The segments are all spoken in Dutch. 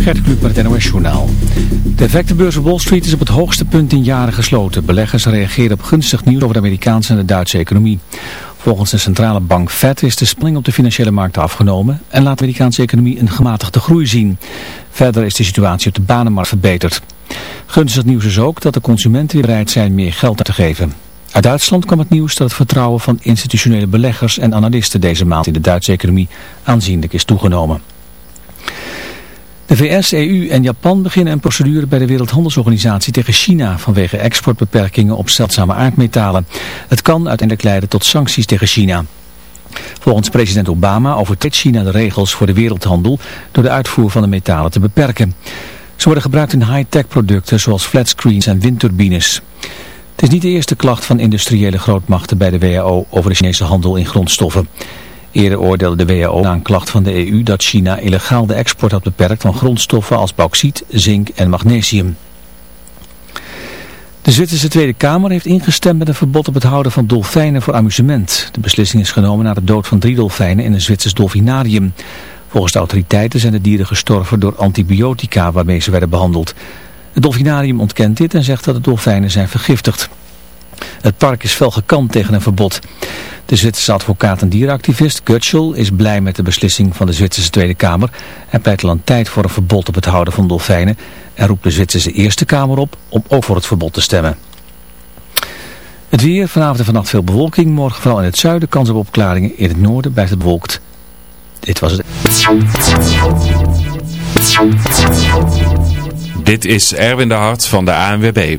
Gert Kluk met het NOS Journaal. De effectenbeurs op Wall Street is op het hoogste punt in jaren gesloten. Beleggers reageren op gunstig nieuws over de Amerikaanse en de Duitse economie. Volgens de centrale bank Fed is de spanning op de financiële markten afgenomen en laat de Amerikaanse economie een gematigde groei zien. Verder is de situatie op de banenmarkt verbeterd. Gunstig nieuws is ook dat de consumenten weer bereid zijn meer geld te geven. Uit Duitsland kwam het nieuws dat het vertrouwen van institutionele beleggers en analisten deze maand in de Duitse economie aanzienlijk is toegenomen. De VS, EU en Japan beginnen een procedure bij de Wereldhandelsorganisatie tegen China vanwege exportbeperkingen op zeldzame aardmetalen. Het kan uiteindelijk leiden tot sancties tegen China. Volgens president Obama overtreedt China de regels voor de wereldhandel door de uitvoer van de metalen te beperken. Ze worden gebruikt in high-tech producten zoals flatscreens en windturbines. Het is niet de eerste klacht van industriële grootmachten bij de WHO over de Chinese handel in grondstoffen. Eerder oordeelde de WHO na klacht van de EU dat China illegaal de export had beperkt van grondstoffen als bauxiet, zink en magnesium. De Zwitserse Tweede Kamer heeft ingestemd met een verbod op het houden van dolfijnen voor amusement. De beslissing is genomen na de dood van drie dolfijnen in een Zwitsers dolfinarium. Volgens de autoriteiten zijn de dieren gestorven door antibiotica waarmee ze werden behandeld. Het dolfinarium ontkent dit en zegt dat de dolfijnen zijn vergiftigd. Het park is fel gekant tegen een verbod. De Zwitserse advocaat en dierenactivist Gutschel is blij met de beslissing van de Zwitserse Tweede Kamer. Hij pleit al een tijd voor een verbod op het houden van dolfijnen en roept de Zwitserse Eerste Kamer op om ook voor het verbod te stemmen. Het weer, vanavond en vannacht veel bewolking, morgen vooral in het zuiden kans op opklaringen, in het noorden blijft het bewolkt. Dit was het. Dit is Erwin de Hart van de ANWB.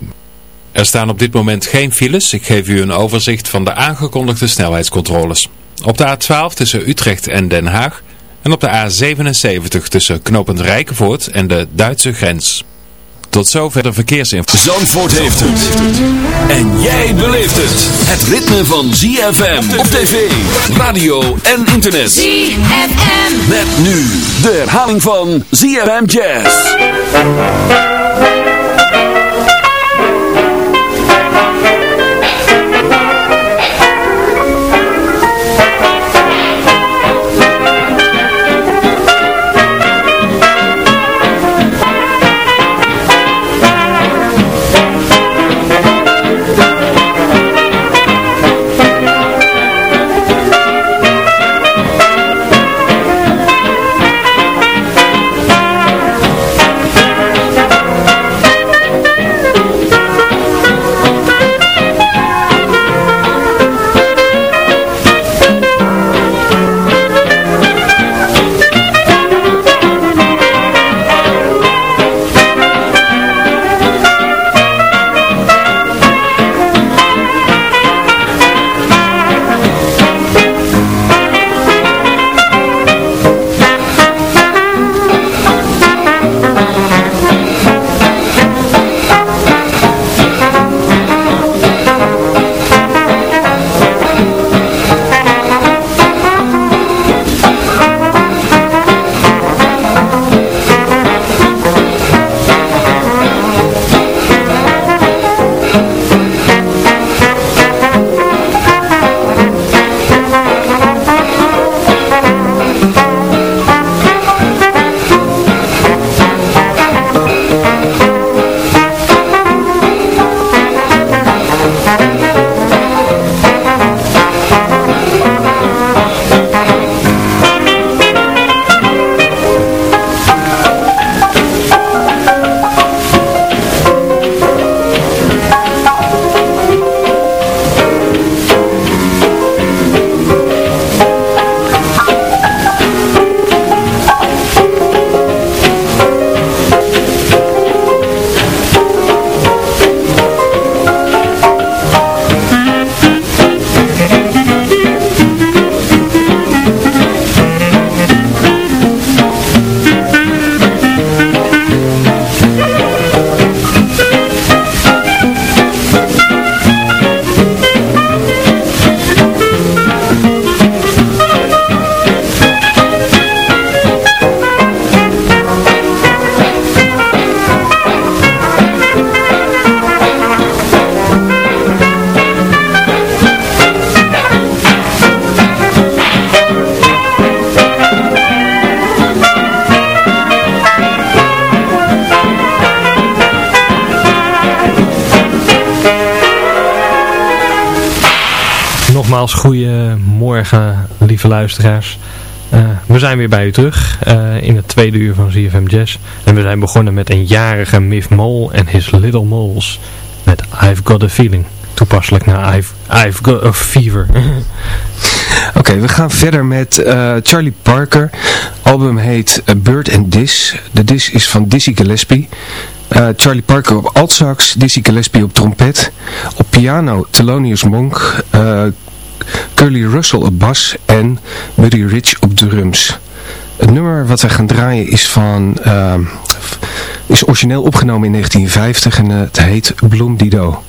Er staan op dit moment geen files. Ik geef u een overzicht van de aangekondigde snelheidscontroles. Op de A12 tussen Utrecht en Den Haag en op de A77 tussen Knopend Rijkenvoort en de Duitse grens. Tot zover de verkeersinformatie. Zandvoort heeft het. En jij beleeft het. Het ritme van ZFM op tv, radio en internet. ZFM. Met nu de herhaling van ZFM Jazz. Luisteraars. Uh, we zijn weer bij u terug uh, in het tweede uur van ZFM Jazz. En we zijn begonnen met een jarige Miff Mole en His Little Moles met I've Got a Feeling. Toepasselijk naar I've, I've Got a Fever. Oké, we gaan verder met uh, Charlie Parker. album heet Bird and Dis. De Dis is van Dizzy Gillespie. Charlie Parker op altsax, Dizzy Gillespie op trompet. Op piano Thelonious Monk, Curly Russell op bas en Buddy Rich op drums. Het nummer wat wij gaan draaien is van... Uh, is origineel opgenomen in 1950 en het heet Bloom Dido.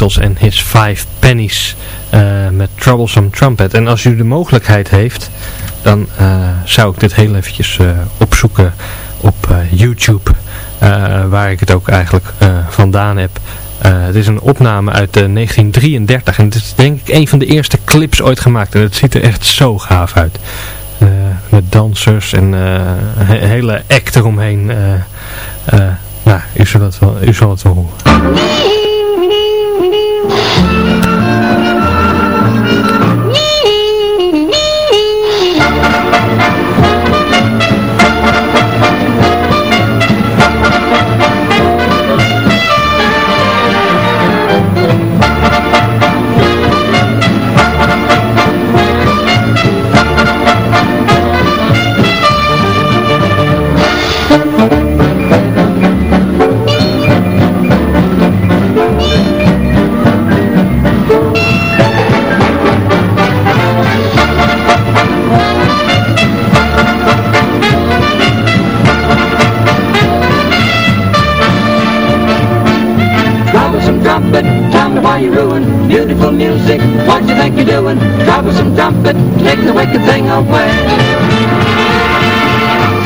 En His Five Pennies uh, met Troublesome Trumpet. En als u de mogelijkheid heeft, dan uh, zou ik dit heel eventjes uh, opzoeken op YouTube, waar ik het ook eigenlijk vandaan heb. het is een opname uit 1933 en het is denk ik een van de eerste clips ooit gemaakt. En het ziet er echt zo gaaf uit. met dansers en een hele act eromheen. nou, u zal het wel, u zal het wel horen. Take the wicked thing away.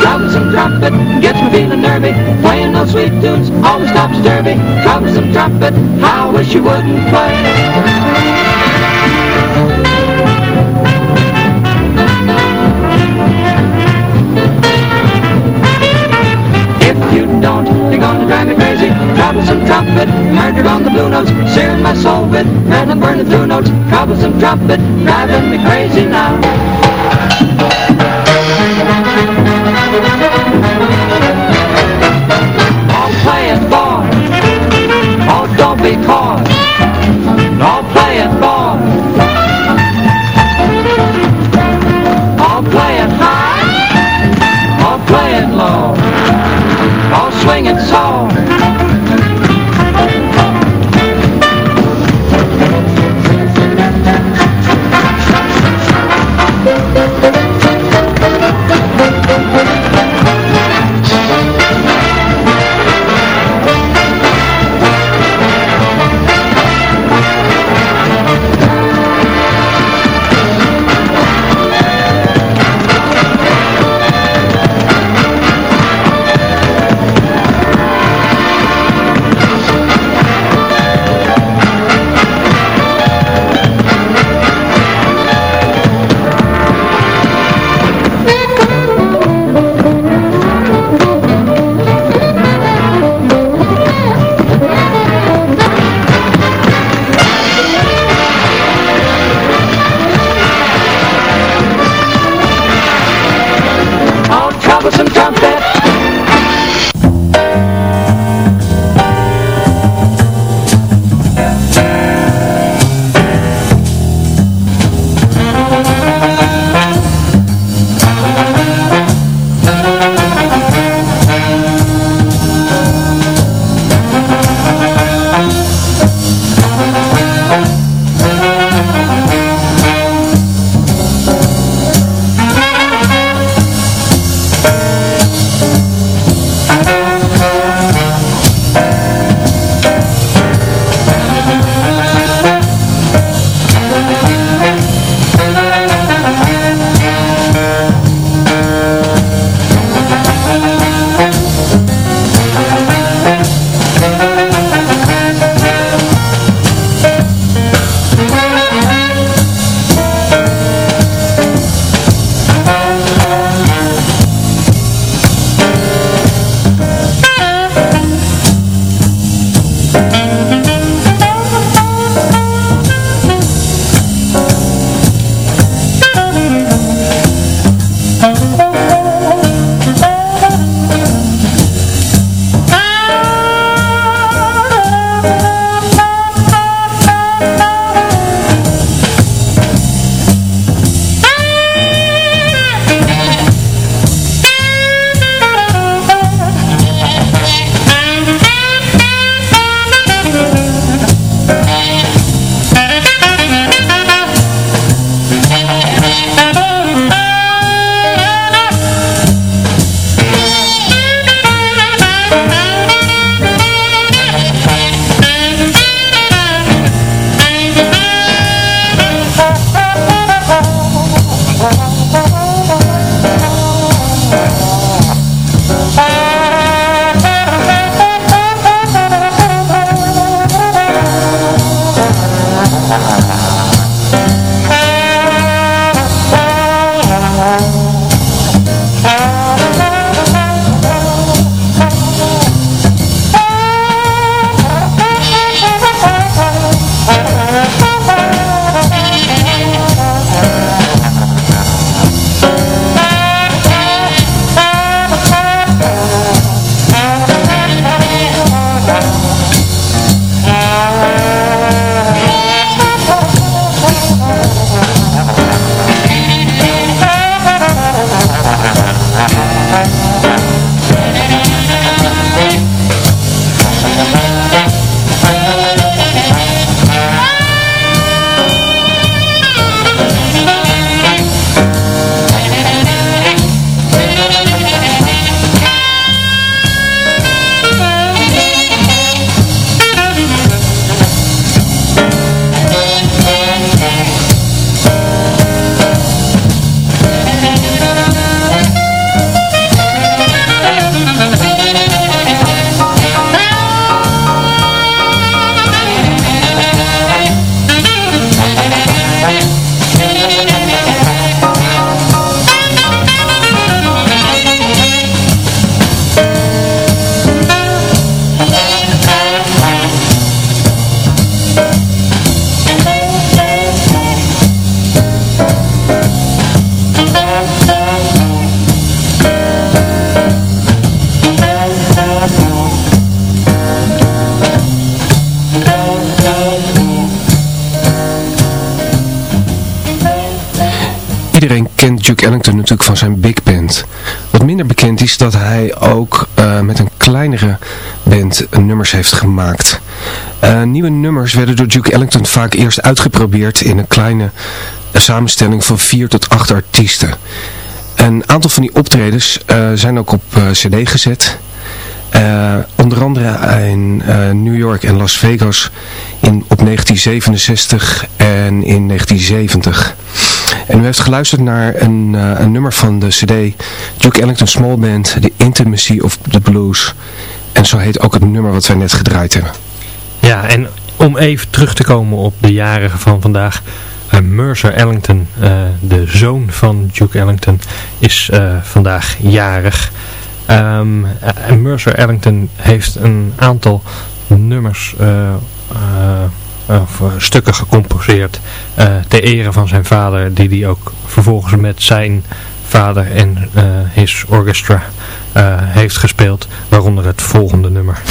Troublesome trumpet gets me feeling nervy, playing those sweet tunes always stops derby. Troublesome trumpet, I wish you wouldn't play. Troublesome trumpet, murder on the blue notes, searing my soul with and burning through notes. Troublesome trumpet, driving me crazy now. Heeft gemaakt. Uh, nieuwe nummers werden door Duke Ellington vaak eerst uitgeprobeerd in een kleine samenstelling van vier tot acht artiesten. Een aantal van die optredens uh, zijn ook op cd gezet. Onder andere in New York en Las Vegas in, op 1967 en in 1970. En u heeft geluisterd naar een, een nummer van de cd Duke Ellington Small Band, The Intimacy of the Blues. En zo heet ook het nummer wat wij net gedraaid hebben. Ja, en om even terug te komen op de jarigen van vandaag... Mercer Ellington, de zoon van Duke Ellington, is vandaag jarig. Um, Mercer Ellington heeft een aantal nummers of stukken gecomposeerd ter ere van zijn vader, die hij ook vervolgens met zijn vader en his orchestra heeft gespeeld, waaronder het volgende nummer.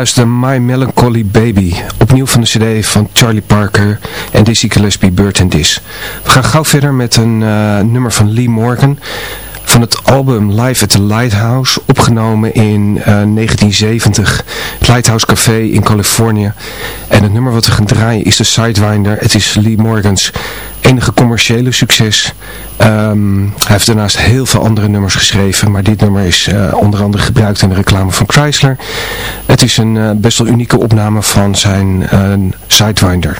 Naar My Melancholy Baby, opnieuw van de cd van Charlie Parker en Dizzy Gillespie, Bird and Dis. We gaan gauw verder met een uh, nummer van Lee Morgan van het album Live at the Lighthouse, opgenomen in uh, 1970, het Lighthouse Café in Californië. En het nummer wat we gaan draaien is de Sidewinder. Het is Lee Morgans enige commerciële succes. Um, hij heeft daarnaast heel veel andere nummers geschreven, maar dit nummer is uh, onder andere gebruikt in de reclame van Chrysler. Het is een uh, best wel unieke opname van zijn uh, Sidewinder.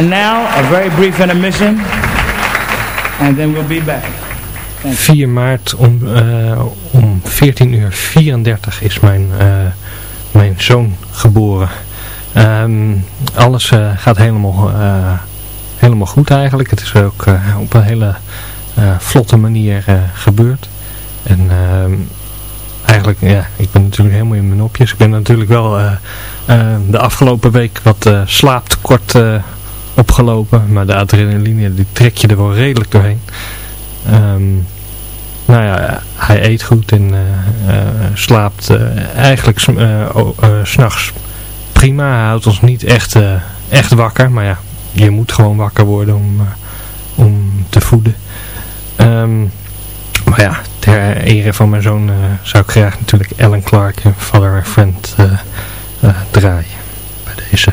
And now, a very brief intermission, and then we'll be back. 4 maart om, uh, om 14 uur 34 is mijn, uh, mijn zoon geboren. Um, alles uh, gaat helemaal, helemaal goed eigenlijk. Het is ook op een hele vlotte manier gebeurd. En ehm, eigenlijk, ja, ik ben natuurlijk helemaal in mijn nopjes. Ik ben natuurlijk wel de afgelopen week wat slaaptekort opgelopen. Maar de adrenaline die trek je er wel redelijk doorheen. Um, nou ja, hij eet goed en uh, uh, slaapt uh, eigenlijk s'nachts prima. Hij houdt ons niet echt, echt wakker. Maar ja, je moet gewoon wakker worden om, om te voeden. Um, maar ja, ter ere van mijn zoon zou ik graag natuurlijk Ellen Clark en Father and Friend draaien. Bij deze.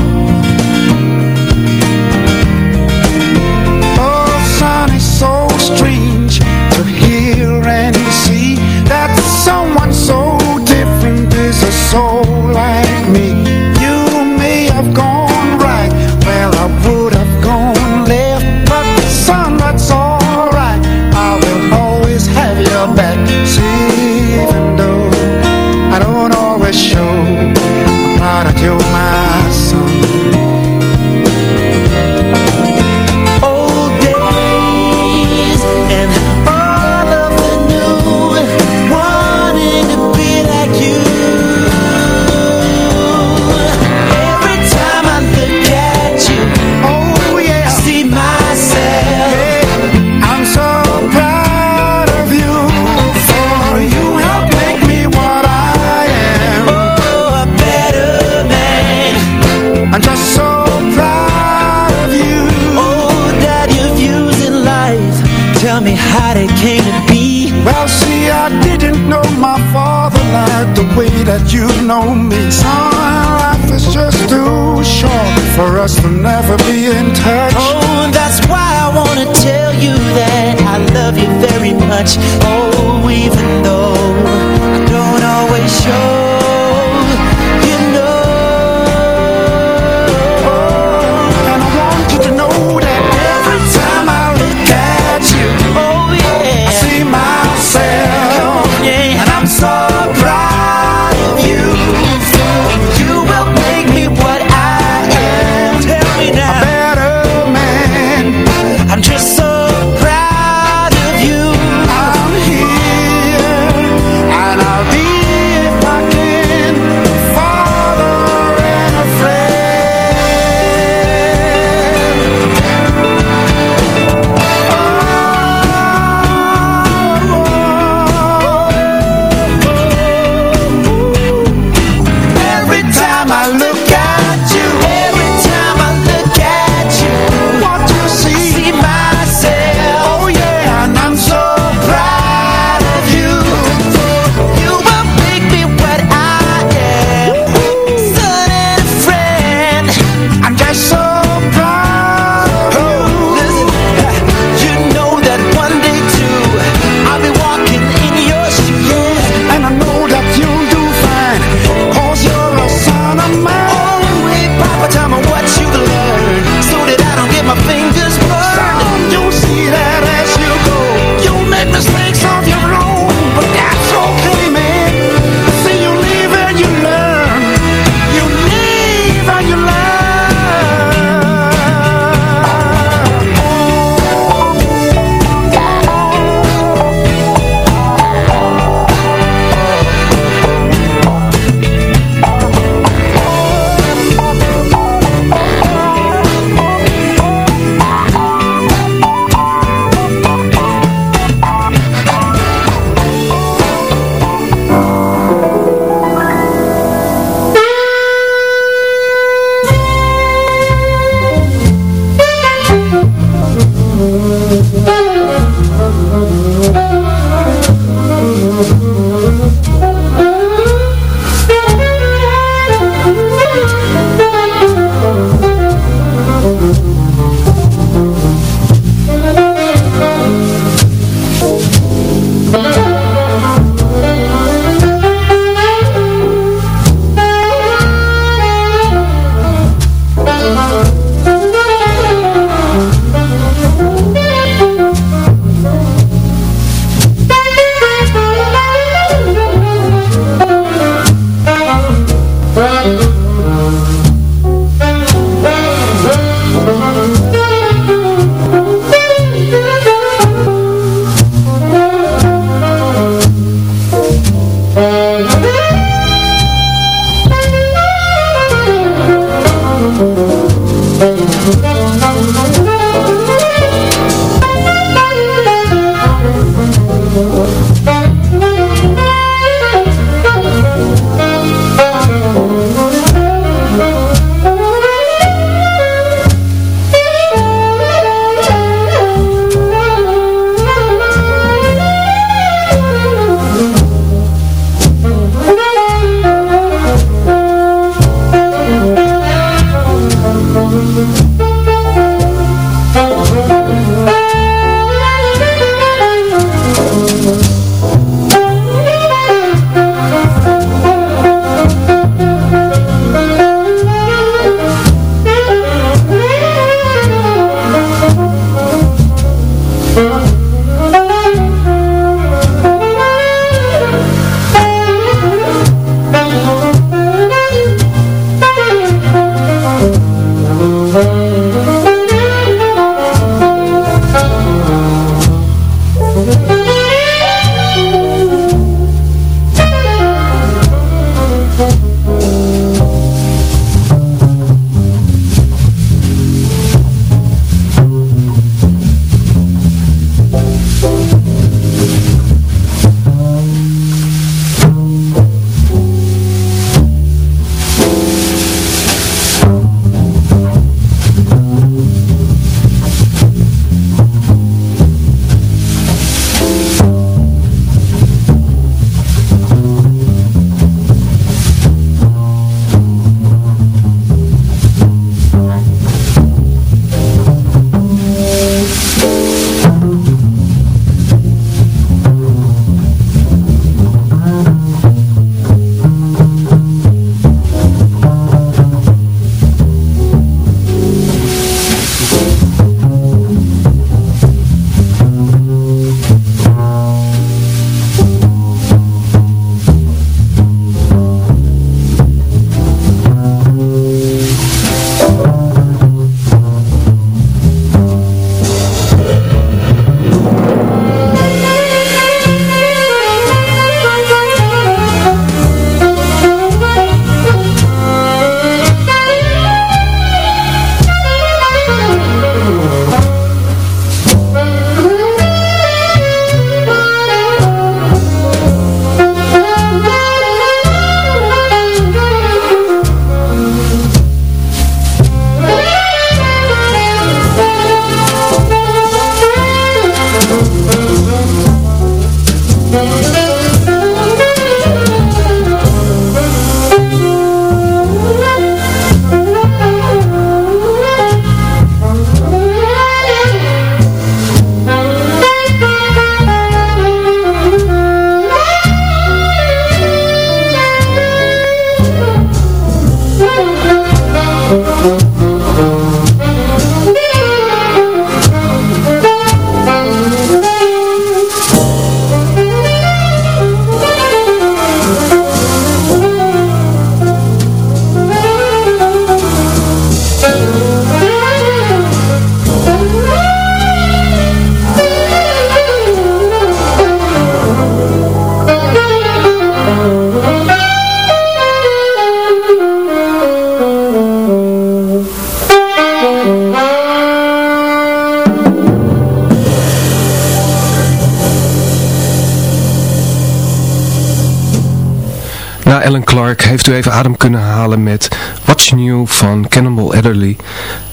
met What's New van Cannibal Adderley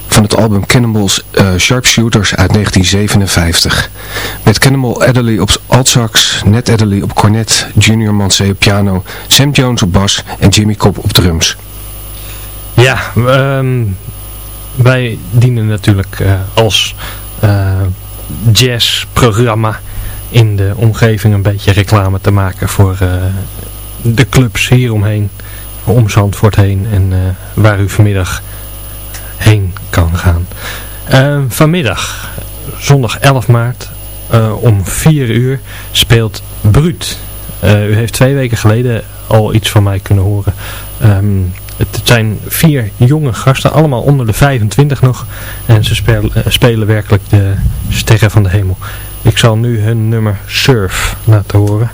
van het album Cannibals uh, Sharpshooters uit 1957. Met Cannibal Adderley op altsax, Ned Adderley op cornet, Junior Mansey op piano, Sam Jones op bas en Jimmy Cobb op drums. Ja, um, wij dienen natuurlijk uh, als uh, jazzprogramma in de omgeving een beetje reclame te maken voor de clubs hieromheen, om Zandvoort heen en uh, waar u vanmiddag heen kan gaan. Uh, vanmiddag, zondag 11 maart, uh, om 4 uur, speelt Bruut. u heeft twee weken geleden al iets van mij kunnen horen. Um, het zijn vier jonge gasten, allemaal onder de 25 nog. En ze spelen, spelen werkelijk de sterren van de hemel. Ik zal nu hun nummer Surf laten horen.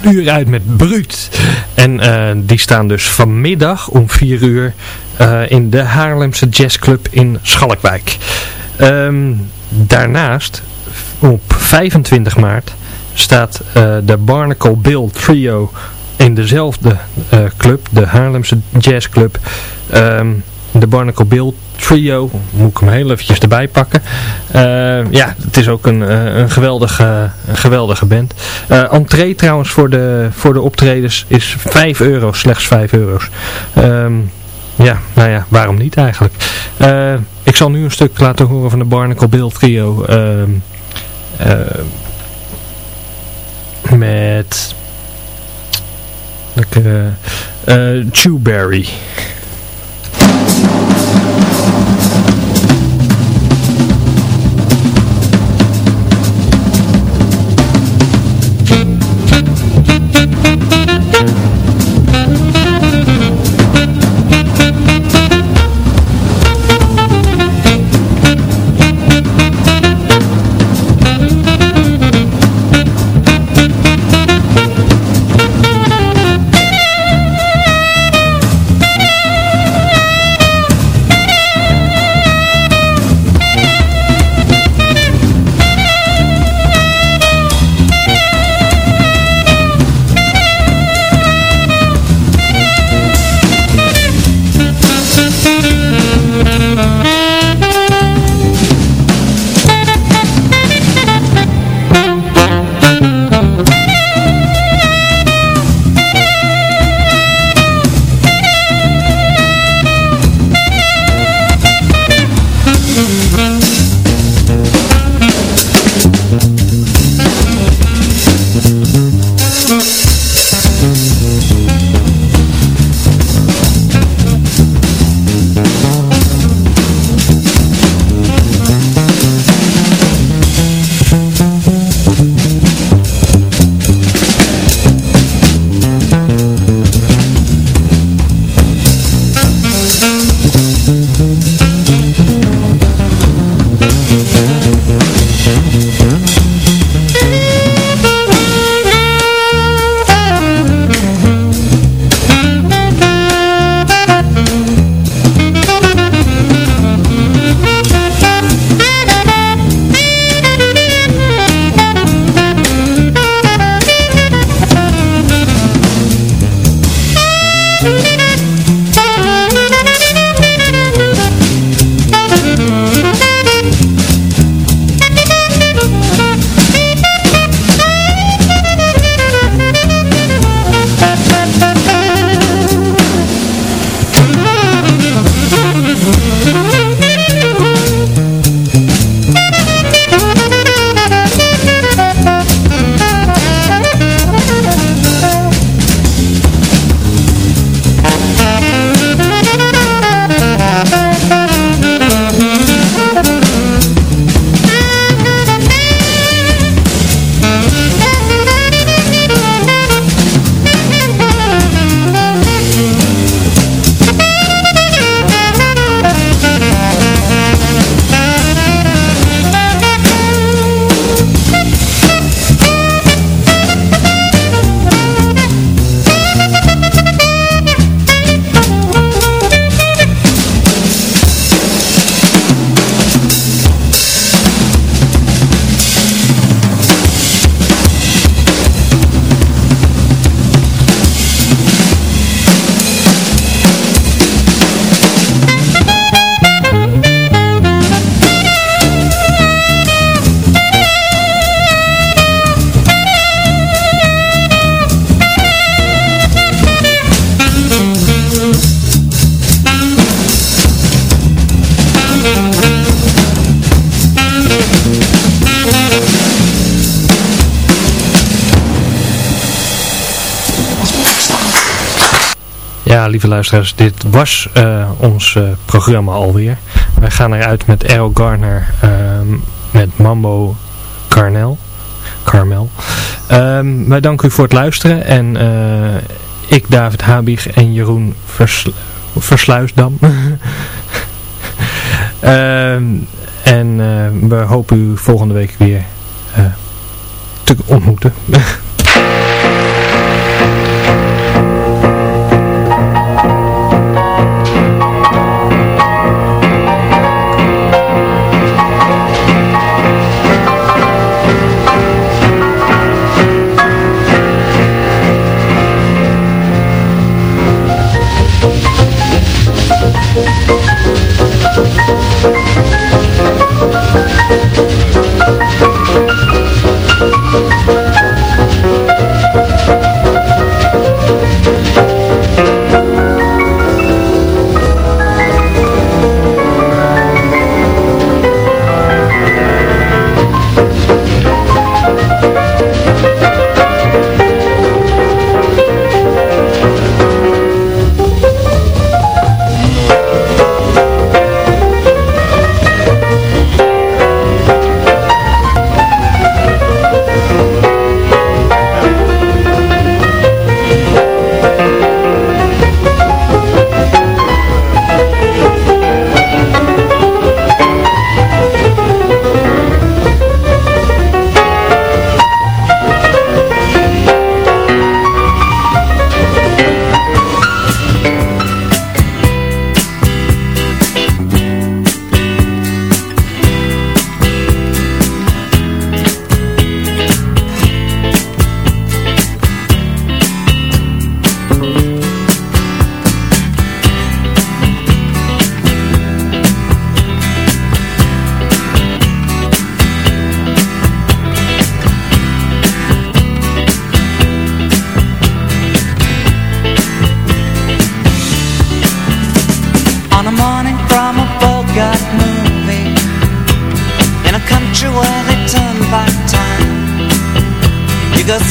Uur uit met Bruut. En die staan dus vanmiddag om 4 uur in de Haarlemse Jazzclub in Schalkwijk. Ehm, daarnaast, op 25 maart, staat de Barnacle Bill Trio in dezelfde club, de Haarlemse Jazzclub. Um, de Barnacle Bill Trio. Moet ik hem heel eventjes erbij pakken. Uh, ja, het is ook een, uh, een, geweldige, geweldige band. Uh, entree trouwens voor de, voor de optredens is 5 euro, slechts 5 euro's. Um, ja, nou ja, waarom niet eigenlijk? ik zal nu een stuk laten horen van de Barnacle Bill Trio. Ehm, met... Uh, Chewberry. Lieve luisteraars, dit was uh, ons uh, programma alweer. Wij gaan eruit met Errol Garner, um, met Mambo Carnel. Carmel. Um, wij danken u voor het luisteren en uh, ik, David Habig en Jeroen Vers Versluisdam. um, en we hopen u volgende week weer te ontmoeten.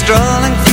strolling